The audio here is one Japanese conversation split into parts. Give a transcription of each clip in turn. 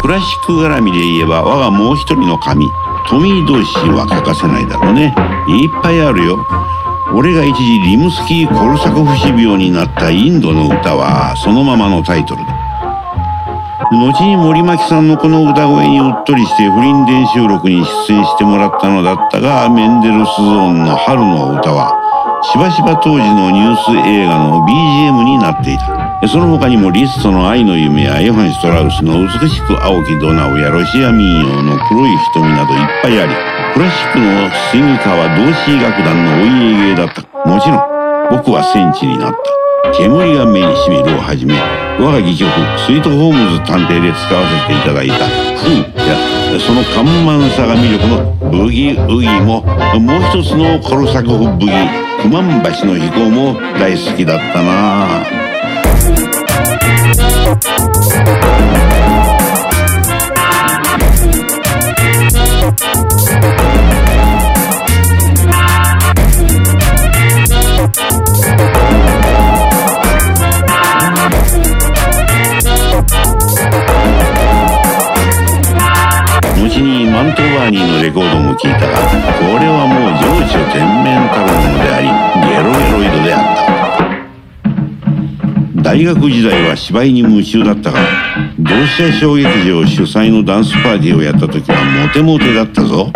クラシック絡みで言えば我がもう一人の神トミー・ドイシーは欠かせないだろうね。いっぱいあるよ。俺が一時リムスキー・コルサコフ死病になったインドの歌はそのままのタイトルだ。後に森牧さんのこの歌声にうっとりして不倫伝収録に出演してもらったのだったがメンデルスゾーンの「春の歌は」しばしば当時のニュース映画の BGM になっていた。その他にもリストの愛の夢やヨハン・シュトラウスの美しく青きドナウやロシア民謡の黒い瞳などいっぱいありクラシックのスイングカーは同志楽団のお家芸だった。もちろん僕は戦地になった。煙が目にしみるをはじめ我が戯曲「スイートホームズ探偵」で使わせていただいた「フー」やその看板さが魅力の「ブギウギ」ももう一つのコルサコフブギ九万橋の飛行も大好きだったな後トバーニーのレコードも聴いたがこれはもう情緒全面たるものでありゲロゲロイドであった。大学時代は芝居に夢中だったが同志社小劇場主催のダンスパーティーをやった時はモテモテだったぞ。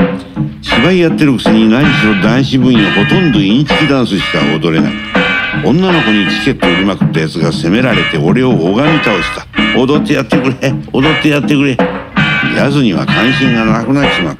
芝居やってるくせに何しろ男子部員はほとんどインチキダンスしか踊れない。女の子にチケット売りまくったやつが責められて俺を拝み倒した。踊ってやってくれ踊ってやってくれ。やずには関心がなくなっちまった。